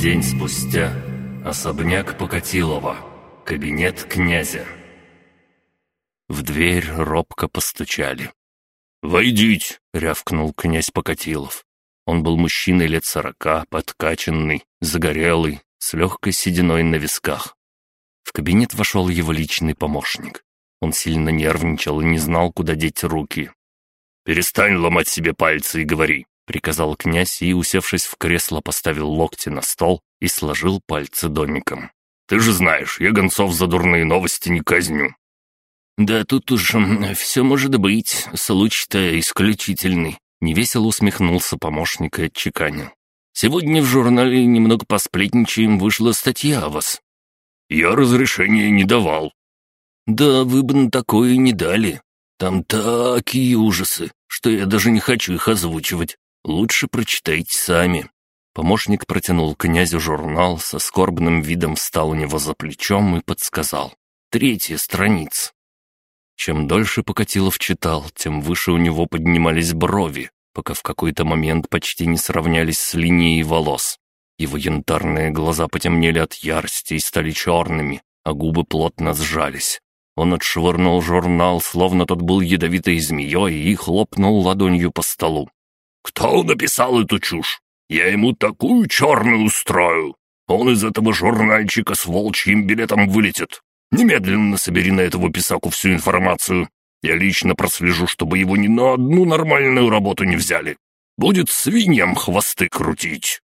День спустя. Особняк Покатилова. Кабинет князя. В дверь робко постучали. «Войдите!» — рявкнул князь Покатилов. Он был мужчиной лет сорока, подкачанный, загорелый, с легкой сединой на висках. В кабинет вошел его личный помощник. Он сильно нервничал и не знал, куда деть руки. «Перестань ломать себе пальцы и говори», — приказал князь и, усевшись в кресло, поставил локти на стол и сложил пальцы домиком. «Ты же знаешь, я гонцов за дурные новости не казню». «Да тут уж все может быть, случай-то исключительный», — невесело усмехнулся помощник и отчеканил. «Сегодня в журнале немного посплетничаем, вышла статья о вас». «Я разрешения не давал». «Да вы бы на такое не дали. Там такие ужасы, что я даже не хочу их озвучивать. Лучше прочитайте сами». Помощник протянул князю журнал, со скорбным видом встал у него за плечом и подсказал. «Третья страница». Чем дольше Покатилов читал, тем выше у него поднимались брови, пока в какой-то момент почти не сравнялись с линией волос. Его янтарные глаза потемнели от ярости и стали черными, а губы плотно сжались. Он отшвырнул журнал, словно тот был ядовитой змеей, и хлопнул ладонью по столу. «Кто написал эту чушь? Я ему такую черную устрою! Он из этого журнальчика с волчьим билетом вылетит. Немедленно собери на этого писаку всю информацию. Я лично прослежу, чтобы его ни на одну нормальную работу не взяли. Будет свиньям хвосты крутить».